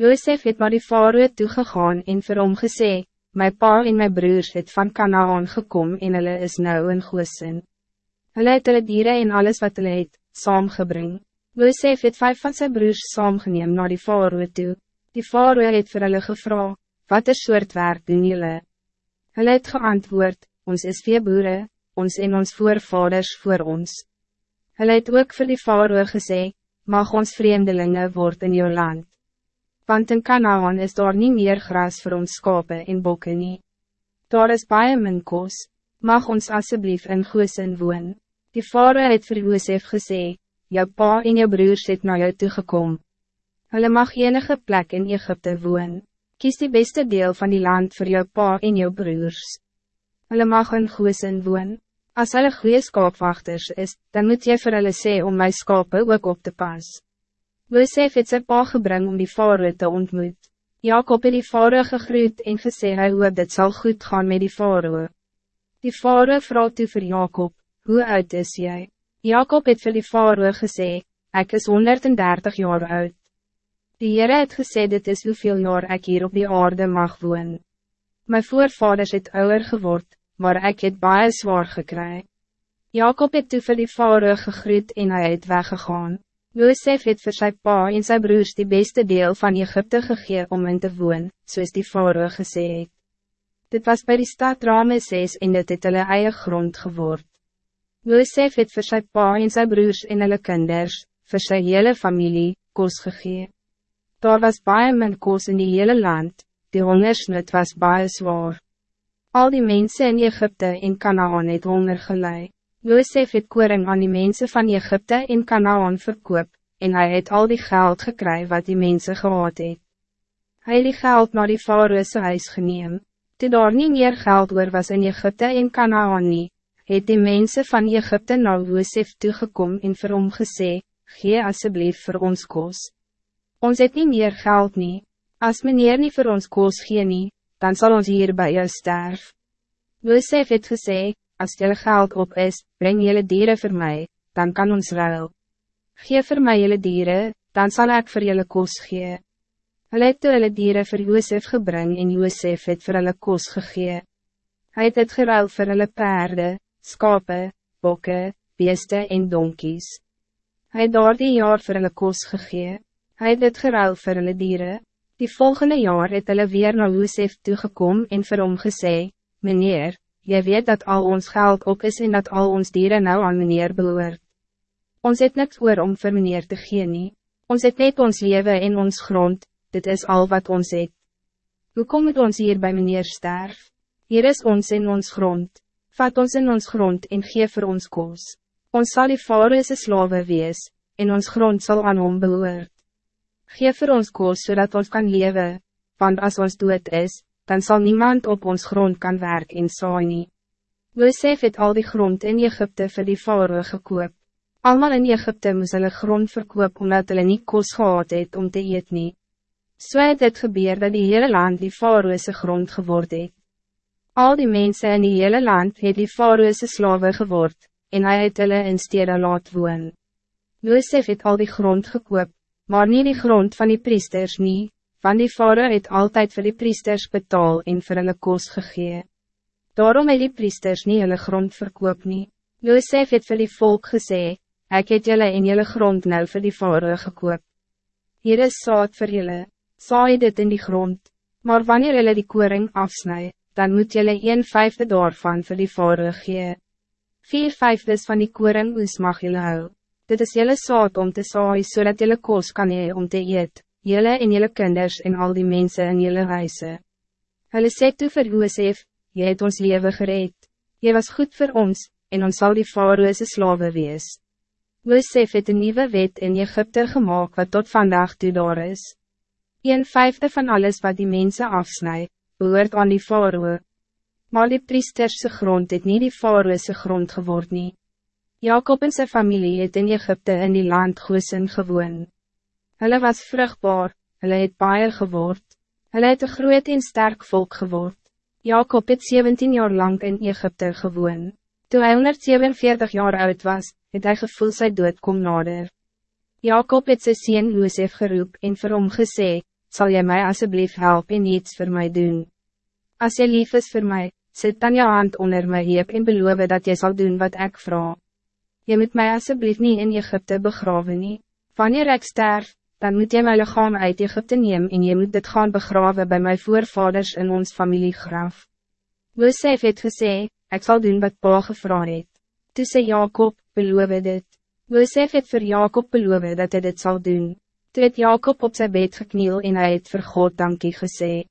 Josef het maar die faroe toegegaan en vir hom gesê, My pa en my broers het van Kanaan gekom en hulle is nou in Goosin. Hulle het hulle dieren en alles wat hulle het, saamgebring. Josef het vijf van zijn broers saamgeneem naar die faroe toe. Die faroe het vir hulle gevra, wat er soort werk doen julle? Hulle het geantwoord, ons is veeboere, ons en ons voorvaders voor ons. Hulle het ook vir die faroe gesê, mag ons vreemdelingen word in jou land want in Kanaan is daar niet meer gras voor ons skape en bokke nie. Daar is baie min kos, mag ons alsjeblieft in Goosin woon. Die vader het vir Joosef gesê, jou pa en jou broers het na jou toegekom. Hulle mag enige plek in Egypte woon. Kies die beste deel van die land voor jou pa en jou broers. Hulle mag in Goosin woon. As hulle goeie skaapwachters is, dan moet jy vir hulle sê om my skape ook op te pas. Josef het sy pa gebring om die vader te ontmoet. Jacob het die vader gegroet en gesê hy hoop dit zal goed gaan met die vader. Die vader vraagt toe vir Jacob, hoe oud is jij? Jacob het vir die vader gesê, ek is 130 jaar oud. Die Heere het gesê dit is hoeveel jaar ik hier op die aarde mag woon. My voorvaders het ouder geword, maar ik het baie zwaar gekry. Jacob het toe vir die vader gegroet en hij het weggegaan. Josef het vir sy pa en sy broers die beste deel van Egypte gegee om in te woon, soos die faroe gesê het. Dit was bij die stad Rameses en dit het hulle eie grond geword. Josef het vir sy pa en sy broers en hulle kinders, vir sy hele familie, kos gegee. Daar was baie min kos in die hele land, die hongersnut was baie zwaar. Al die mensen in Egypte en Canaan het honger geleid. Josef het koring aan die mensen van Egypte en Canaan verkoop, en hij het al die geld gekry wat die mensen gehad het. Hy het die geld naar die Faroese huis geneem, toe daar nie meer geld oor was in Egypte en Canaan nie, het die mensen van Egypte na Josef toegekom en vir hom gesê, gee asseblief vir ons kos. Ons het niet meer geld nie, as meneer niet voor ons kos gee nie, dan zal ons hier bij jou sterf. Josef het gesê, als jullie geld op is, breng jullie dieren voor mij, dan kan ons ruil. Geef voor mij jullie dieren, dan zal ik voor jullie koos gee. Hulle het toe hulle dieren voor Josef gebring en Josef het voor hulle koos gegee. Hy het het geruil voor hulle paarden, skape, bokke, beeste en donkies. Hy het daar die jaar voor hulle koos gegee. Hy het het geruil voor hulle dieren. Die volgende jaar het hulle weer naar Josef toegekom en vir hom gesê, Meneer, Je weet dat al ons geld op is en dat al ons dieren nou aan meneer behoort. Ons het niks oor om vir meneer te gee nie. Ons het net ons leven in ons grond, dit is al wat ons het. Hoe kom het ons hier bij meneer sterf? Hier is ons in ons grond. Vat ons in ons grond en geef vir ons koos. Ons zal die faroese slawe wees, en ons grond zal aan hom behoort. Geef vir ons koos zodat ons kan leven, want als ons dood is, dan zal niemand op ons grond kan werken in saai nie. Josef het al die grond in Egypte voor die faroe gekoop. Almal in Egypte moes hulle grond verkoop omdat hulle nie kos gehad het om te eet nie. So het het gebeur dat die hele land die faroese grond geword het. Al die mensen in die hele land het die faroese slawe geword, en hij het hulle in stede laat woon. Josef het al die grond gekoop, maar niet die grond van die priesters niet van die vader het altijd voor die priesters betaal en vir hulle kos gegee. Daarom het die priesters nie hulle grond verkoop nie. Josef het vir die volk gesê, ek het julle en julle grond nou vir die vader gekoop. Hier is saad vir julle, saai dit in die grond, maar wanneer julle die koring afsnij, dan moet julle een vijfde daarvan vir die vader gee. Vier vijfdes van die koring oes mag julle hou. Dit is julle saad om te saai, zodat julle kos kan hee om te eet jelle en jelle kinders en al die mensen in jelle huise. Hulle sê toe vir Joosef, jy het ons leven gereed, jy was goed voor ons, en ons zal die faroese slawe wees. Joosef het een nieuwe wet in Egypte gemaakt wat tot vandaag toe daar is. Een vijfde van alles wat die mensen afsnij, behoort aan die faroe. Maar die priesterse grond het niet die faroese grond geword nie. Jacob en zijn familie het in Egypte in die land Goosen gewoond. Hulle was vruchtbaar, hulle het baie geword. Hulle het een groot en sterk volk geword. Jacob het 17 jaar lang in Egypte gewoon. Toen hij 147 jaar oud was, het hij gevoel sy dood kom nader. Jacob het sy sien Josef geroep en vir hom gesê, zal jij mij alsjeblieft helpen en iets voor mij doen. Als je lief is voor mij, zet dan je hand onder mijn heep en beloof dat je zal doen wat ik vraag. Je moet mij alsjeblieft niet in Egypte begraven nie. Wanneer ik sterf, dan moet je mijn lichaam uit Egypte nemen en je moet dit gaan begraven bij mijn voorvaders in ons familiegraf. Joseph het gesê, ik zal doen wat pa gevra het. Toe sê Jacob, beloof dit. Joseph het vir Jacob beloof dat hij dit zal doen. Toe het Jacob op zijn bed gekniel en hy het vir God dankie gesê.